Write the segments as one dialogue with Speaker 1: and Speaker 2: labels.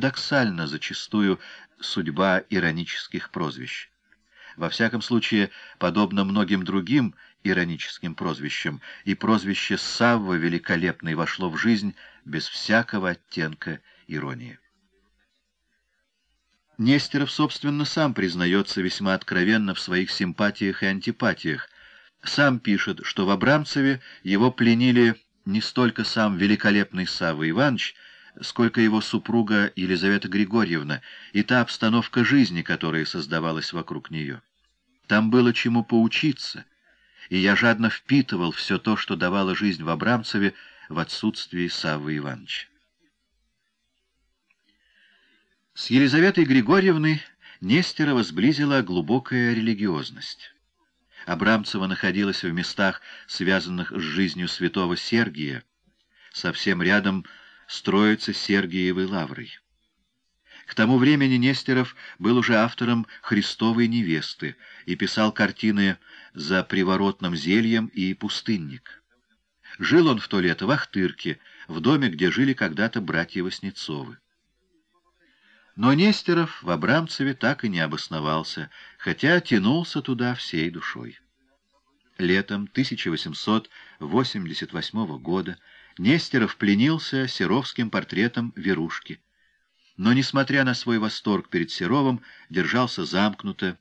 Speaker 1: парадоксальна зачастую судьба иронических прозвищ. Во всяком случае, подобно многим другим ироническим прозвищам, и прозвище Савва Великолепный вошло в жизнь без всякого оттенка иронии. Нестеров, собственно, сам признается весьма откровенно в своих симпатиях и антипатиях. Сам пишет, что в Абрамцеве его пленили не столько сам великолепный Савва Иванович, сколько его супруга Елизавета Григорьевна и та обстановка жизни, которая создавалась вокруг нее. Там было чему поучиться, и я жадно впитывал все то, что давала жизнь в Абрамцеве в отсутствии Саввы Ивановича. С Елизаветой Григорьевной Нестерова сблизила глубокая религиозность. Абрамцева находилась в местах, связанных с жизнью святого Сергия, совсем рядом строится Сергиевой лаврой. К тому времени Нестеров был уже автором «Христовой невесты» и писал картины «За приворотным зельем» и «Пустынник». Жил он в то лето в Ахтырке, в доме, где жили когда-то братья Васнецовы. Но Нестеров в Абрамцеве так и не обосновался, хотя тянулся туда всей душой. Летом 1888 года Нестеров пленился серовским портретом Верушки. Но, несмотря на свой восторг перед Серовым, держался замкнуто,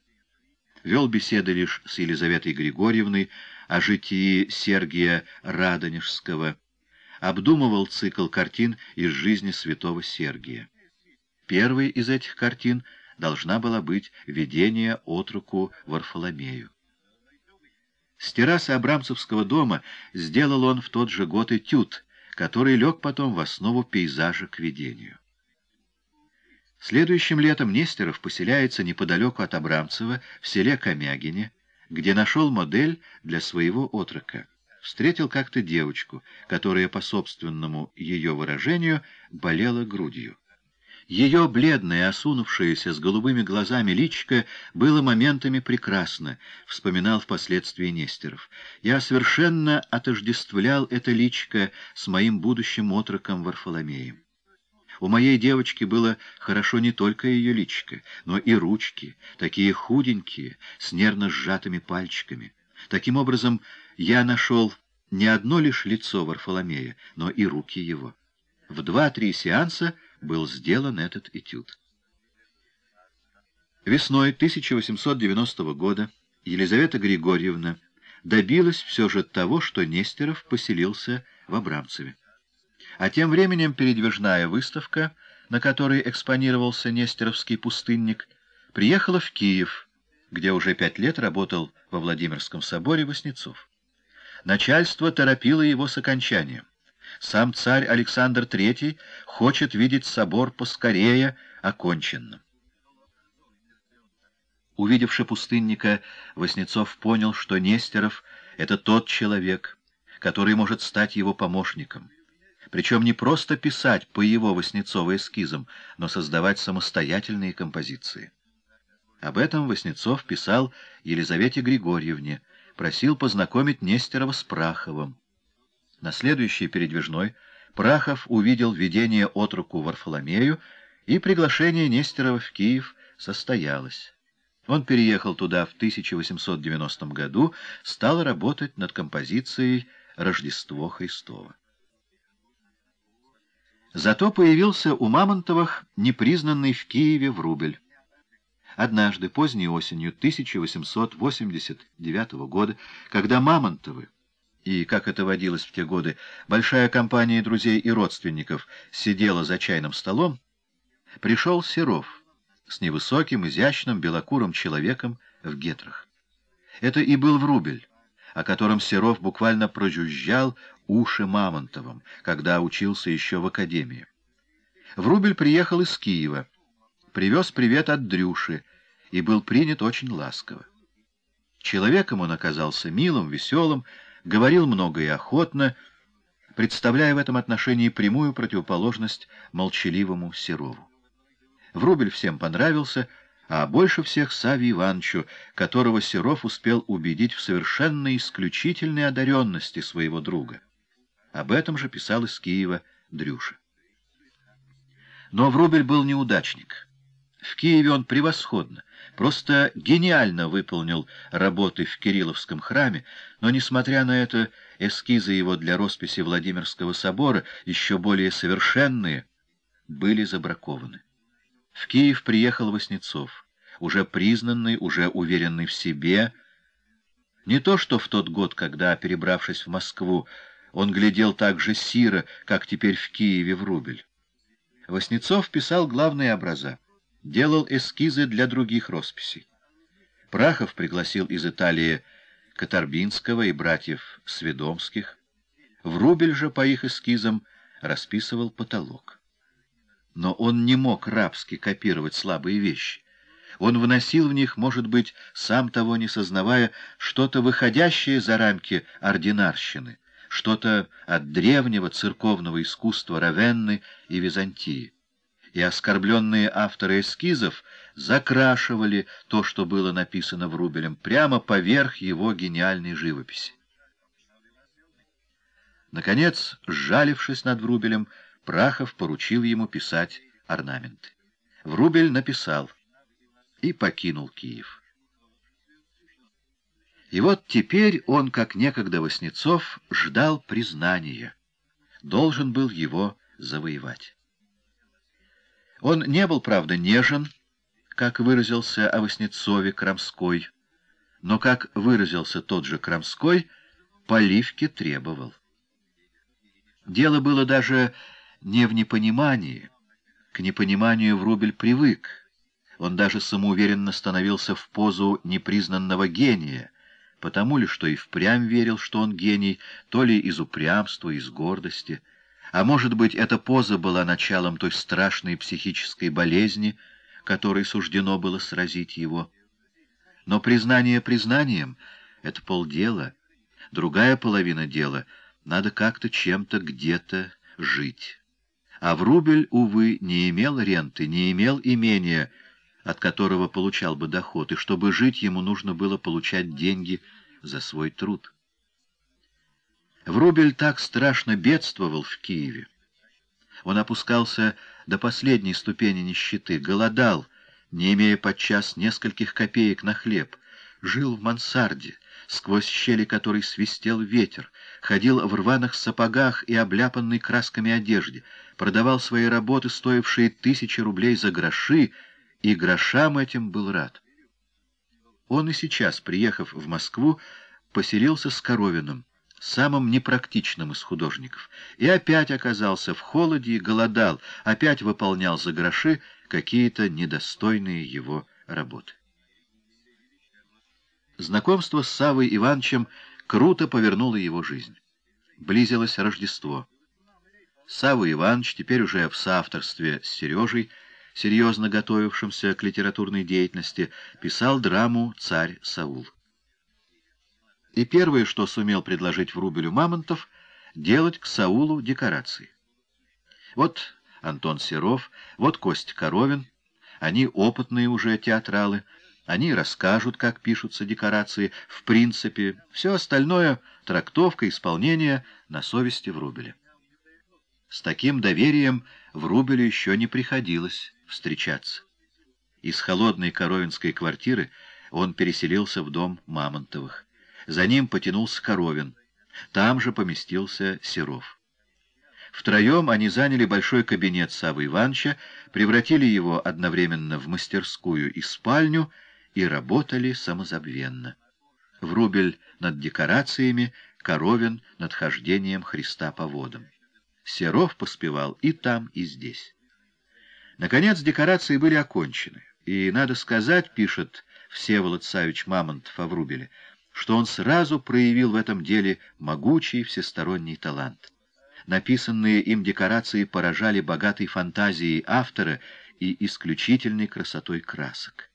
Speaker 1: вел беседы лишь с Елизаветой Григорьевной о житии Сергия Радонежского, обдумывал цикл картин из жизни святого Сергия. Первой из этих картин должна была быть «Видение отруку Варфоломею». С террасы Абрамцевского дома сделал он в тот же год этюд который лег потом в основу пейзажа к видению. Следующим летом Нестеров поселяется неподалеку от Абрамцева в селе Комягине, где нашел модель для своего отрока. Встретил как-то девочку, которая, по собственному ее выражению, болела грудью. Ее бледное, осунувшееся с голубыми глазами личико было моментами прекрасно, вспоминал впоследствии Нестеров. Я совершенно отождествлял это личико с моим будущим отроком Варфоломеем. У моей девочки было хорошо не только ее личико, но и ручки, такие худенькие, с нервно сжатыми пальчиками. Таким образом, я нашел не одно лишь лицо Варфоломея, но и руки его. В два-три сеанса был сделан этот этюд. Весной 1890 года Елизавета Григорьевна добилась все же того, что Нестеров поселился в Абрамцеве. А тем временем передвижная выставка, на которой экспонировался Нестеровский пустынник, приехала в Киев, где уже пять лет работал во Владимирском соборе Васнецов. Начальство торопило его с окончанием. Сам царь Александр III хочет видеть собор поскорее оконченным. Увидевши пустынника, Васнецов понял, что Нестеров — это тот человек, который может стать его помощником. Причем не просто писать по его Васнецова эскизам, но создавать самостоятельные композиции. Об этом Васнецов писал Елизавете Григорьевне, просил познакомить Нестерова с Праховым. На следующей передвижной Прахов увидел видение от руку Варфоломею, и приглашение Нестерова в Киев состоялось. Он переехал туда в 1890 году, стал работать над композицией «Рождество Христово». Зато появился у Мамонтовых непризнанный в Киеве Врубель. Однажды, поздней осенью 1889 года, когда Мамонтовы и, как это водилось в те годы, большая компания друзей и родственников сидела за чайным столом, пришел Серов с невысоким, изящным, белокурым человеком в гетрах. Это и был Врубель, о котором Серов буквально прожужжал уши Мамонтовым, когда учился еще в академии. Врубель приехал из Киева, привез привет от Дрюши и был принят очень ласково. Человеком он оказался милым, веселым, говорил много и охотно, представляя в этом отношении прямую противоположность молчаливому Серову. Врубель всем понравился, а больше всех Саве Ивановичу, которого Серов успел убедить в совершенно исключительной одаренности своего друга. Об этом же писал из Киева Дрюша. Но Врубель был неудачник. В Киеве он превосходно, просто гениально выполнил работы в Кирилловском храме, но, несмотря на это, эскизы его для росписи Владимирского собора, еще более совершенные, были забракованы. В Киев приехал Васнецов, уже признанный, уже уверенный в себе. Не то что в тот год, когда, перебравшись в Москву, он глядел так же сиро, как теперь в Киеве в Рубель. Васнецов писал главные образа, делал эскизы для других росписей. Прахов пригласил из Италии Катарбинского и братьев Сведомских. В Рубель же по их эскизам расписывал потолок. Но он не мог рабски копировать слабые вещи. Он вносил в них, может быть, сам того не сознавая, что-то выходящее за рамки ординарщины, что-то от древнего церковного искусства Равенны и Византии. И оскорбленные авторы эскизов закрашивали то, что было написано Врубелем, прямо поверх его гениальной живописи. Наконец, сжалившись над Врубелем, Прахов поручил ему писать орнаменты. Врубель написал и покинул Киев. И вот теперь он, как некогда Васнецов, ждал признания, должен был его завоевать. Он не был, правда, нежен, как выразился о Крамской, но, как выразился тот же Крамской, поливки требовал. Дело было даже не в непонимании. К непониманию Врубель привык. Он даже самоуверенно становился в позу непризнанного гения, потому ли, что и впрямь верил, что он гений, то ли из упрямства, из гордости. А может быть, эта поза была началом той страшной психической болезни, которой суждено было сразить его. Но признание признанием — это полдела. Другая половина дела — надо как-то чем-то где-то жить. А Врубель, увы, не имел ренты, не имел имения, от которого получал бы доход, и чтобы жить ему нужно было получать деньги за свой труд. Врубель так страшно бедствовал в Киеве. Он опускался до последней ступени нищеты, голодал, не имея подчас нескольких копеек на хлеб, жил в мансарде, сквозь щели которой свистел ветер, ходил в рваных сапогах и обляпанной красками одежде, продавал свои работы, стоившие тысячи рублей за гроши, и грошам этим был рад. Он и сейчас, приехав в Москву, поселился с Коровиным, самым непрактичным из художников, и опять оказался в холоде и голодал, опять выполнял за гроши какие-то недостойные его работы. Знакомство с Савой Ивановичем круто повернуло его жизнь. Близилось Рождество. Савва Иванович, теперь уже в соавторстве с Сережей, серьезно готовившимся к литературной деятельности, писал драму «Царь Саул». И первое, что сумел предложить Врубелю Мамонтов, делать к Саулу декорации. Вот Антон Серов, вот Кость Коровин, они опытные уже театралы, они расскажут, как пишутся декорации, в принципе, все остальное — трактовка, исполнение на совести Врубеля. С таким доверием Врубелю еще не приходилось встречаться. Из холодной коровинской квартиры он переселился в дом Мамонтовых. За ним потянулся Коровин. Там же поместился Серов. Втроем они заняли большой кабинет Савы Ивановича, превратили его одновременно в мастерскую и спальню и работали самозабвенно. Врубель над декорациями, Коровин над хождением Христа по водам. Серов поспевал и там, и здесь. Наконец декорации были окончены, и, надо сказать, пишет Всеволод Савич Мамонтов о Врубеле, что он сразу проявил в этом деле могучий всесторонний талант. Написанные им декорации поражали богатой фантазией автора и исключительной красотой красок.